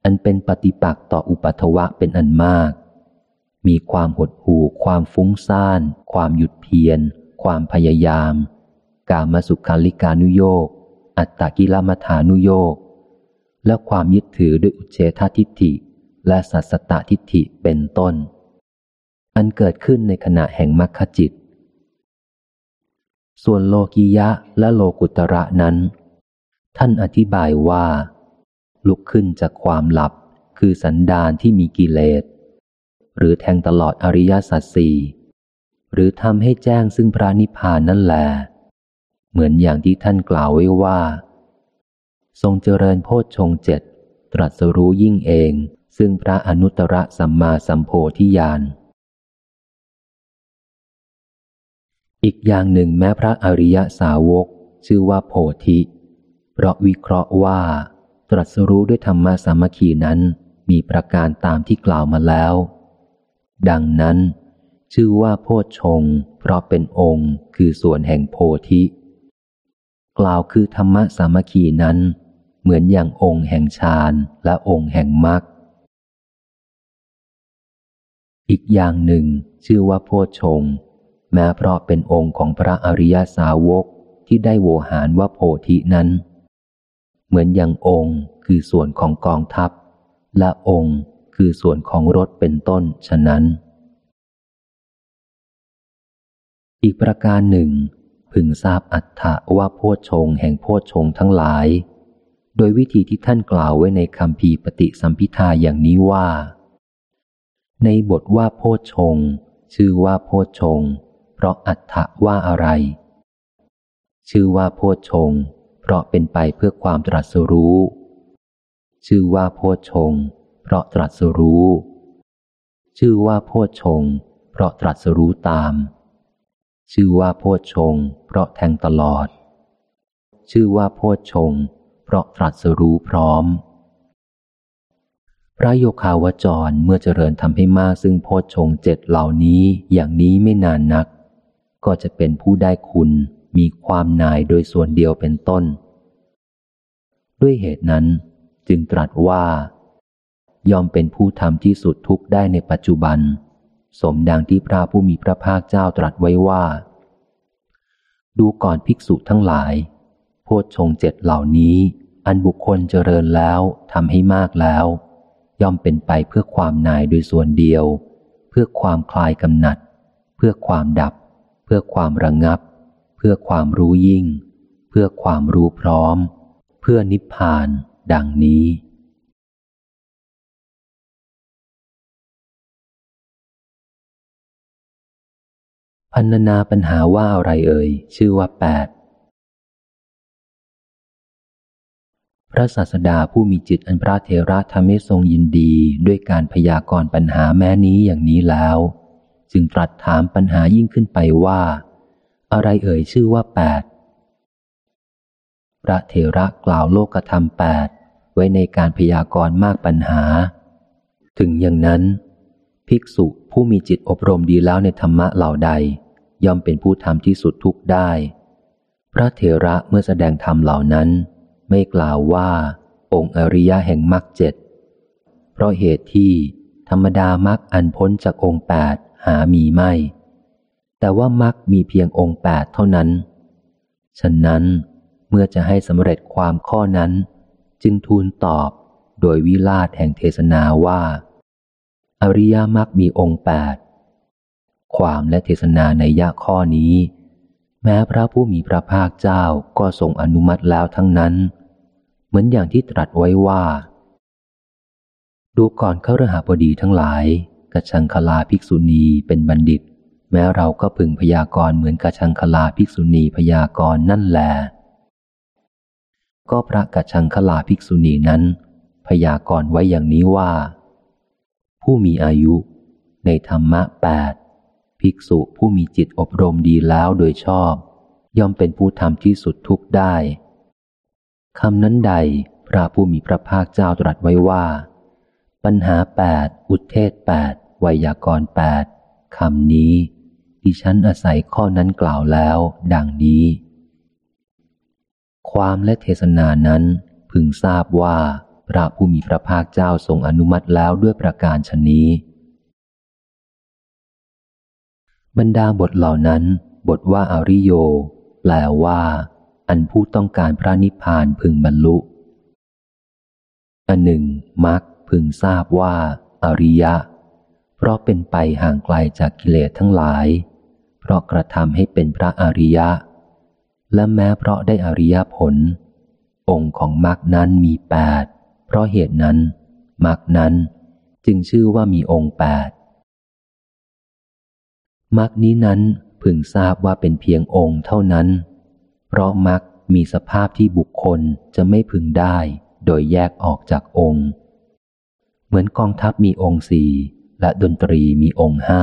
Speaker 1: อันเป็นปฏิปักษ์ต่ออุปัทวะเป็นอันมาก มีความหดหู่ ความฟุ้งซ่าน ความหยุดเพียร ความพยายาม กามสุขาลิกานุโยกอัตตกิลมัฐานุโยกและความยึดถือด้วยอุเฉททิฏฐิ และสัสตทิฏฐิเป็นต้น อันเกิดขึ้นในขณะแห่งมรรคจิต ส่วนโลกียะและโลกุตระนั้น ท่านอธิบายว่า ลุกขึ้นจากความหลับคือสันดานที่มีกิเลส หรือแทงตลอดอริยสัจสี่หรือทำให้แจ้งซึ่งพระนิพพานนั่นแหละเหมือนอย่างที่ท่านกล่าวไว้ว่า ทรงเจริญโพชฌงเจ็ดตรัสรู้ยิ่งเอง ซึ่งพระอนุตตรสัมมาสัมโพธิญาณอีกอย่างหนึ่งแม้พระอริยสาวกชื่อว่าโพธิ เพราะวิเคราะห์ว่า ตรัสรู้ด้วยธรรมะสามัคคีนั้นมีประการตามที่กล่าวมาแล้ว ดังนั้น ชื่อว่าโพชฌงเพราะเป็นองค์คือส่วนแห่งโพธิ กล่าวคือธรรมะสามัคคีนั้น เหมือนอย่างองค์แห่งฌานและองค์แห่งมรรคอีกอย่างหนึ่ง ชื่อว่าโพชง แม้เพราะเป็นองค์ของพระอริยสาวกที่ได้โวหารว่าโพธินั้น เหมือนอย่างองค์คือส่วนของกองทัพ และองค์คือส่วนของรถเป็นต้นฉะนั้น อีกประการหนึ่ง พึงทราบอัฏฐะว่าโพชฌงแห่งโพชฌงทั้งหลาย โดยวิธีที่ท่านกล่าวไว้ในคำพีปฏิสัมพิทาอย่างนี้ว่า ในบทว่าโพชฌงชื่อว่าโพชฌงเพราะอัฏฐะว่าอะไร ชื่อว่าโพชฌง เพราะเป็นไปเพื่อความตรัสรู้ ชื่อว่าโพชง เพราะตรัสรู้ ชื่อว่าโพชง เพราะตรัสรู้ตาม ชื่อว่าโพชง เพราะแทงตลอด ชื่อว่าโพชง เพราะตรัสรู้พร้อม พระโยคาวจรเมื่อเจริญทำให้มากซึ่งโพชงเจ็ดเหล่านี้อย่างนี้ไม่นานนัก ก็จะเป็นผู้ได้คุณ มีความนายโดยส่วนเดียวเป็นต้น ด้วยเหตุนั้น จึงตรัสว่า ยอมเป็นผู้ทำที่สุดทุกได้ในปัจจุบัน สมดังที่พระผู้มีพระภาคเจ้าตรัสไว้ว่า ดูก่อนภิกษุทั้งหลาย โพชฌงเจ็ดเหล่านี้ อันบุคคลเจริญแล้วทำให้มากแล้ว ย่อมเป็นไปเพื่อความนายโดยส่วนเดียว เพื่อความคลายกำหนัด เพื่อความดับ เพื่อความระงงับ เพื่อความรู้ยิ่ง เพื่อความรู้พร้อม เพื่อนิพพาน ดังนี้ พันนาปัญหาว่าอะไรเอ่ย ชื่อว่าแปดพระศาสดาผู้มีจิตอันพระเทระทำให้ทรงยินดีด้วยการพยากรณ์ปัญหาแม้นี้อย่างนี้แล้ว จึงตรัสถามปัญหายิ่งขึ้นไปว่า อะไรเอ่ยชื่อว่าแปดพระเทระกล่าวโลกธรรมแปดไว้ในการพยากรณ์มากปัญหา ถึงอย่างนั้น ภิกษุผู้มีจิตอบรมดีแล้วในธรรมะเหล่าใด ย่อมเป็นผู้ทำที่สุดทุกได้ พระเทระเมื่อแสดงธรรมเหล่านั้น ไม่กล่าวว่า องค์อริยะแห่งมรรคเจ็ดเพราะเหตุที่ธรรมดามรรคอันพ้นจากองค์แปดหามีไม่ แต่ว่ามรรคมีเพียงองค์แปดเท่านั้น ฉะนั้นเมื่อจะให้สำเร็จความข้อนั้น จึงทูลตอบโดยวิลาศแห่งเทศนาว่า อริยมรรคมีองค์แปดความและเทศนาในยะข้อนี้ แม้พระผู้มีพระภาคเจ้าก็ทรงอนุมัติแล้วทั้งนั้น เหมือนอย่างที่ตรัสไว้ว่า ดูก่อนเข้ารหาบดีทั้งหลายกชังคลาภิกษุณีเป็นบัณฑิต แม้เราก็พึงพยากรณ์เหมือนกชังคลาภิกษุณีพยากรณ์นั่นแหละก็พระกัจฉังคลาภิกษุณีนั้น พยากรณ์ไว้อย่างนี้ว่า ผู้มีอายุ ในธรรมะแปดภิกษุผู้มีจิตอบรมดีแล้วโดยชอบ ย่อมเป็นผู้ทำที่สุดทุกได้คำนั้นใดพระผู้มีพระภาคเจ้าตรัสไว้ว่า ปัญหาแปดอุเทศแปดไวยากรณ์แปดคำนี้ ดิฉันอาศัยข้อนั้นกล่าวแล้ว ดังนี้ ความและเทศนานั้นพึงทราบว่าพระผู้มีพระภาคเจ้าทรงอนุมัติแล้วด้วยประการชนนี้ บรรดาบทเหล่านั้น บทว่าอาริโย แปลว่า อันผู้ต้องการพระนิพพานพึงบรรลุ อันหนึ่งมักพึงทราบว่า อริยะ เพราะเป็นไปห่างไกลจากกิเลสทั้งหลาย ราะกระทำให้เป็นพระอริยะ และแม้เพราะได้อริยผล องค์ของมรรคนั้นมีแปดเพราะเหตุนั้นมรรคนั้นจึงชื่อว่ามีองค์แปดมรรคนี้นั้นพึงทราบว่าเป็นเพียงองค์เท่านั้น เพราะมรรคมีสภาพที่บุคคลจะไม่พึงได้โดยแยกออกจากองค์ เหมือนกองทัพมีองค์สี่และดนตรีมีองค์ห้า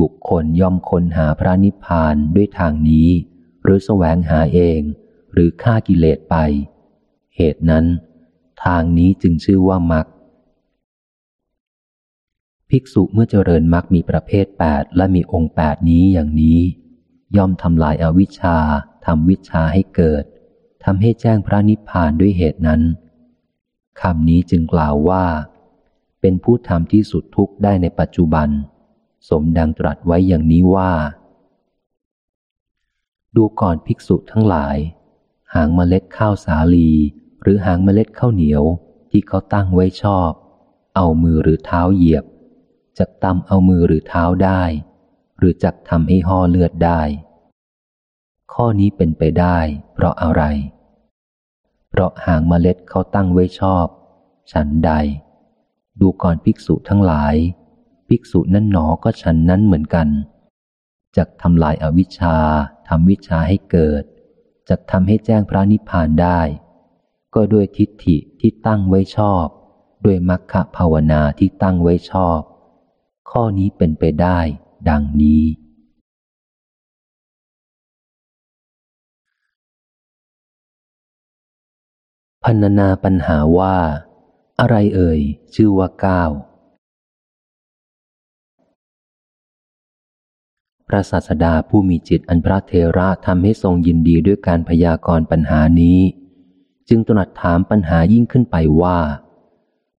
Speaker 1: บุคคลย่อมค้นหาพระนิพพานด้วยทางนี้ หรือแสวงหาเอง หรือฆ่ากิเลสไป เหตุนั้น ทางนี้จึงชื่อว่ามักภิภิกษุเมื่อเจริญมรรคมีประเภทแปดและมีองค์แปดนี้อย่างนี้ ย่อมทำลายอาวิชชาทำวิชาให้เกิดทำให้แจ้งพระนิพพานด้วยเหตุนั้นคำนี้จึงกล่าวว่า เป็นผู้ทำที่สุดทุกข์ได้ในปัจจุบัน สมดังตรัสไว้อย่างนี้ว่า ดูก่อนภิกษุทั้งหลาย หางเมล็ดข้าวสาลี หรือหางเมล็ดข้าวเหนียวที่เขาตั้งไว้ชอบ เอามือหรือเท้าเหยียบจะตำเอามือหรือเท้าได้ หรือจักทำให้ห่อเลือดได้ ข้อนี้เป็นไปได้ เพราะอะไร เพราะหางเมล็ดเขาตั้งไว้ชอบ ฉันใด ดูก่อนภิกษุทั้งหลาย ภิกษุนั่นหนอก็ฉันนั้นเหมือนกันจักทำลายอาวิชชาทำวิชาให้เกิดจักทำให้แจ้งพระนิพพานได้ ก็ด้วยทิฏฐิที่ตั้งไว้ชอบ ด้วยมรรคภาวนาที่ตั้งไว้ชอบ ข้อนี้เป็นไปได้ ดังนี้ พันนาปัญหาว่า อะไรเอ่ย ชื่อว่าก้าว ระศาสดาผู้มีจิตอันพระเทระทำให้ทรงยินดีด้วยการพยากรณ์ปัญหานี้ จึงตรัสถามปัญหายิ่งขึ้นไปว่า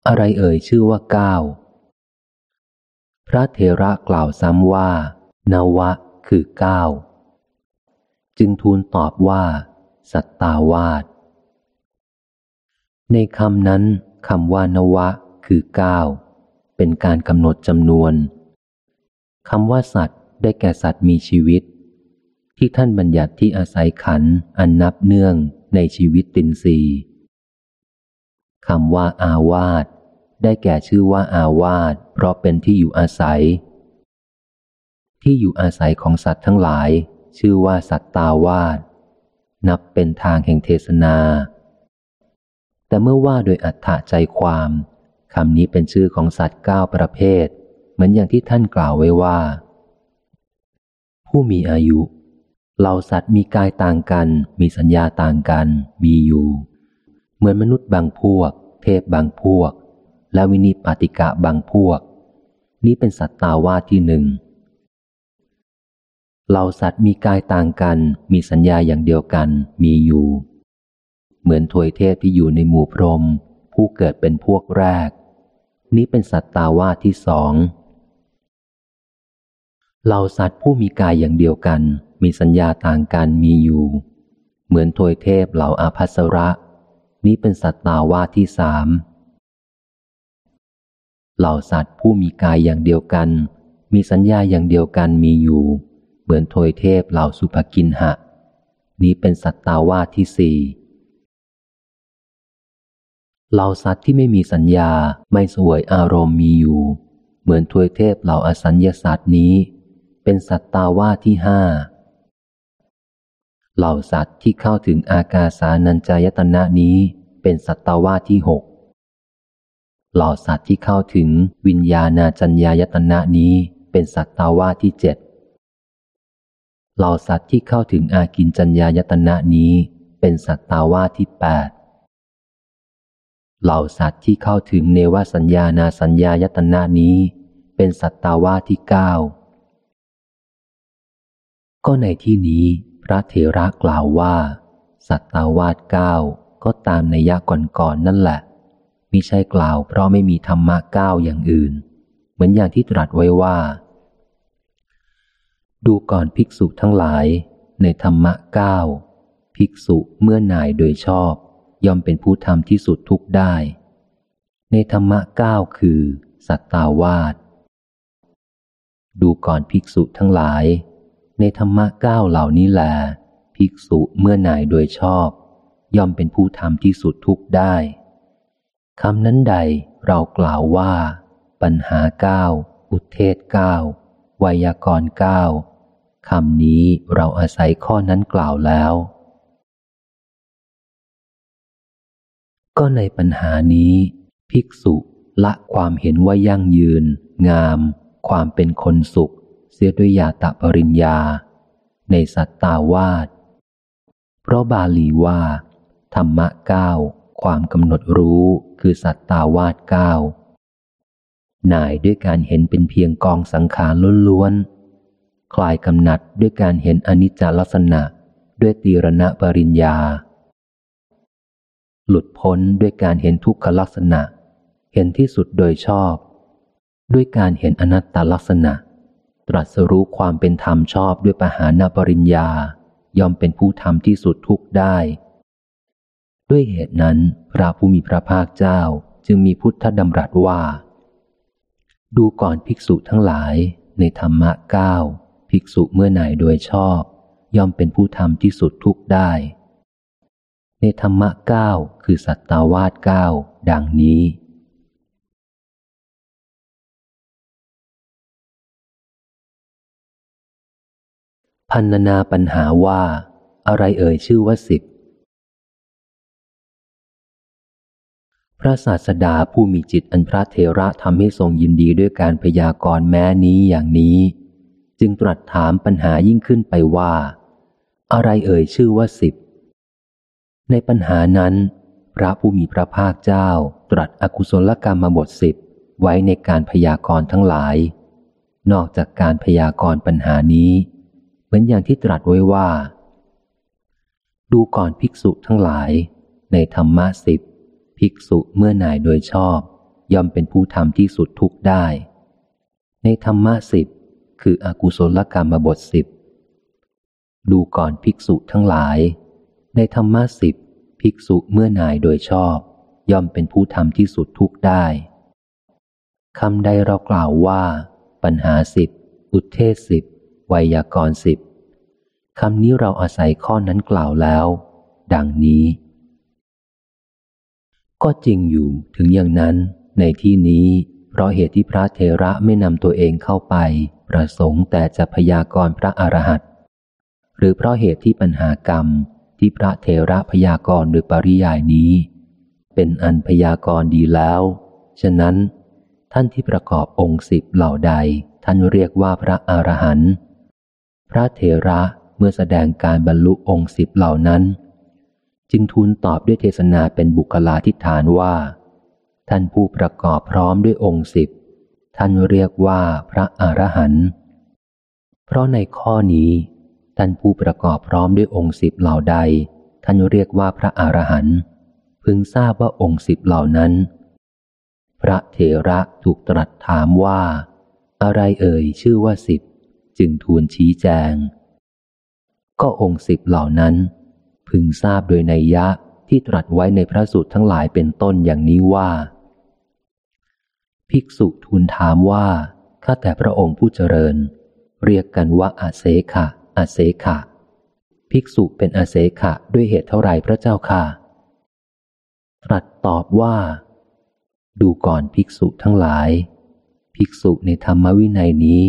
Speaker 1: อะไรเอ่ยชื่อว่าก้าวพระเทระกล่าวซ้ำว่า นวะคือเก้าจึงทูลตอบว่า สัตตาวาสในคำนั้นคำว่านวะคือเก้าเป็นการกำหนดจำนวนคำว่าสัตว์ ได้แก่สัตว์มีชีวิต ที่ท่านบัญญัติที่อาศัยขันอันนับเนื่องในชีวิตตินสีคำว่าอาวาสได้แก่ชื่อว่าอาวาสเพราะเป็นที่อยู่อาศัย ที่อยู่อาศัยของสัตว์ทั้งหลาย ชื่อว่าสัตตาวาสนับเป็นทางแห่งเทศนา แต่เมื่อว่าโดยอัฏฐใจความคำนี้เป็นชื่อของสัตว์เก้าประเภท เหมือนอย่างที่ท่านกล่าวไว้ว่า ผู้มีอายุ เหล่าสัตว์มีกายต่างกัน มีสัญญาต่างกัน มีอยู่ เหมือนมนุษย์บางพวก เทพบางพวก และวินิปาติกะบางพวก นี้เป็นสัตตาวาที่หนึ่งเหล่าสัตว์มีกายต่างกัน มีสัญญาอย่างเดียวกัน มีอยู่ เหมือนถวยเทพที่อยู่ในหมู่พรหมผู้เกิดเป็นพวกแรก นี้เป็นสัตตาวาที่สอง เหล่าสัตว์ผู้มีกายอย่างเดียวกัน มีสัญญาต่างกันมีอยู่ เหมือนถวยเทพเหล่าอาภัสระ นี้เป็นสัตตาวาที่สามเหล่าสัตว์ผู้มีกายอย่างเดียวกัน มีสัญญาอย่างเดียวกันมีอยู่ เหมือนโทยเทพเหล่าสุภกินหะ นี้เป็นสัตตาวาที่สี่เหล่าสัตว์ที่ไม่มีสัญญาไม่สวยอารมณ์มีอยู่ เหมือนทวยเทพเหล่าอสัญญาสัตว์นี้ เป็นสัตตาว่าที่ห้าเหล่าสัตว์ที่เข้าถึงอากาสานัญจายตนะนี้เป็นสัตตาว่าที่หกเหล่อสัตว์ที่เข้าถึงวิญญาณาจัญญายตนะนี้เป็นสัตตาว่าที่เจ็ดเหล่าสัตว์ที่เข้าถึงอากินจัญญายตนะนี้เป็นสัตตาว่าที่แปดเหล่าสัตว์ที่เข้าถึงเนวสัญญานาสัญญายตนะนี้ เป็นสัตตาว่าที่เก้า ก็ในที่นี้พระเถระกล่าวว่า สัตตาวาสเก้าก็ตามในยะก่อนๆนนั่นแหละมิใช่กล่าวเพราะไม่มีธรรมะก้าวอย่างอื่น เหมือนอย่างที่ตรัสไว้ว่า ดูก่อนภิกษุทั้งหลาย ในธรรมะก้าวภิกษุเมื่อนายโดยชอบ ย่อมเป็นผู้ทำที่สุดทุกได้ ในธรรมะก้าวคือ สัตตาวาสดูก่อนภิกษุทั้งหลาย ในธรรมะก้าวเหล่านี้แล ภิกษุเมื่อนายโดยชอบ ย่อมเป็นผู้ทำที่สุดทุกได้คำนั้นใดเรากล่าวว่า ปัญหาเก้าอุเทศเก้าไวยากรณ์เก้าคำนี้เราอาศัยข้อนั้นกล่าวแล้ว ก็ในปัญหานี้ ภิกษุละความเห็นว่ายั่งยืน งาม ความเป็นคนสุข เสียด้วยยาตะปริญญา ในสัตตาวาสเพราะบาลีว่า ธรรมะเก้าความกำหนดรู้คือสัตตาวาสเก้าหน่ายด้วยการเห็นเป็นเพียงกองสังขารล้วนๆ คลายกำหนัดด้วยการเห็นอนิจจลักษณะด้วยตีรณะปริญญา หลุดพ้นด้วยการเห็นทุกขลักษณะ เห็นที่สุดโดยชอบ ด้วยการเห็นอนัตตลักษณะ ตรัสรู้ความเป็นธรรมชอบด้วยปหานาปริญญา ย่อมเป็นผู้ทำที่สุดทุกได้ ด้วยเหตุนั้น พระผู้มีพระภาคเจ้าจึงมีพุทธดำรัสว่า ดูก่อนภิกษุทั้งหลาย ในธรรมะเก้าภิกษุเมื่อไหนโดยชอบ ย่อมเป็นผู้ทำที่สุดทุกได้ ในธรรมะเก้าคือสัตตาวาสเก้าดังนี้ พันนาปัญหาว่า อะไรเอ่ยชื่อว่าสิบ พระศาสดาผู้มีจิตอันพระเทระทำให้ทรงยินดีด้วยการพยากรณ์แม้นี้อย่างนี้ จึงตรัสถามปัญหายิ่งขึ้นไปว่า อะไรเอ่ยชื่อว่าสิบ ในปัญหานั้น พระผู้มีพระภาคเจ้าตรัสอกุศลกรรมบทสิบไว้ในการพยากรณ์ทั้งหลาย นอกจากการพยากรณ์ปัญหานี้ มือนอย่างที่ตรัสไว้ว่า ดูก่อนภิกษุทั้งหลาย ในธรรมะสิบภิกษุเมื่อนายโดยชอบ ย่อมเป็นผู้ทำที่สุดทุกได้ ในธรรมะสิบคืออกุศลกรรมบทสิบดูก่อนภิกษุทั้งหลาย ในธรรมะสิบภิกษุเมื่อนายโดยชอบ ย่อมเป็นผู้ทำที่สุดทุกได้คำใดเรากล่าวว่า ปัญหาสิบอุเทศสิบ ไวยากรสิบคำนี้เราอาศัยข้อนั้นกล่าวแล้ว ดังนี้ ก็จริงอยู่ถึงอย่างนั้น ในที่นี้เพราะเหตุที่พระเทระไม่นำตัวเองเข้าไป ประสงค์แต่จะพยากรพระอรหันต์หรือเพราะเหตุที่ปัญหากรรมที่พระเทระพยากรณ์โดยปริยายนี้ เป็นอันพยากรณ์ดีแล้ว ฉะนั้น ท่านที่ประกอบองค์สิบเหล่าใด ท่านเรียกว่าพระอรหันต์ พระเทระเมื่อแสดงการบรรลุองค์สิบเหล่านั้น จึงทูลตอบด้วยเทศนาเป็นบุคลาธิฐานว่า ท่านผู้ประกอบพร้อมด้วยองค์สิบท่านเรียกว่าพระอรหันต์เพราะในข้อนี้ ท่านผู้ประกอบพร้อมด้วยองค์สิบเหล่าใด ท่านเรียกว่าพระอรหันต์พึงทราบว่าองค์สิบเหล่านั้น พระเถระถูกตรัสถามว่า อะไรเอ่ยชื่อว่าสิบ จึงทูลชี้แจง ก็องค์สิบเหล่านั้น พึงทราบโดยในยะที่ตรัสไว้ในพระสูตรทั้งหลายเป็นต้นอย่างนี้ว่า ภิกษุทูลถามว่าข้าแต่พระองค์ผู้เจริญ เรียกกันว่าอาเสขะอาเสขะภิกษุเป็นอาเสขะด้วยเหตุเท่าไรพระเจ้าค่ะ ตรัสตอบว่า ดูก่อนภิกษุทั้งหลาย ภิกษุในธรรมวินัยนี้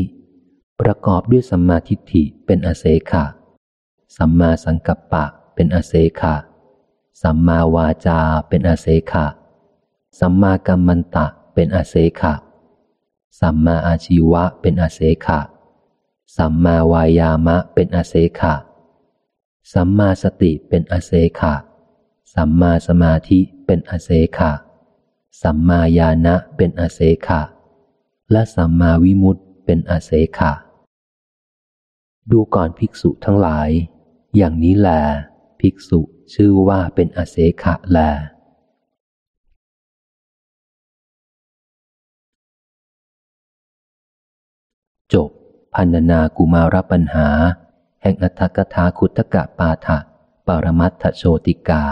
Speaker 1: ประกอบด้วยสัมมาทิฏฐิเป็นอาเสขะ สัมมาสังกัปปะเป็นอเสขะ สัมมาวาจาเป็นอเสขะ สัมมากัมมันตะเป็นอเสขะ สัมมาอาชีวะเป็นอเสขะ สัมมาวายามะเป็นอเสขะ สัมมาสติเป็นอเสขะ สัมมาสมาธิเป็นอเสขะ สัมมาญาณะเป็นอเสขะ และสัมมาวิมุตเป็นอเสขะ ดูก่อนภิกษุทั้งหลาย อย่างนี้แล ภิกษุชื่อว่าเป็นอาเสขะแล จบพันนากุมารปัญหา แห่งอัตถกถาคุตกะปาฐะปรมัตถโชติกา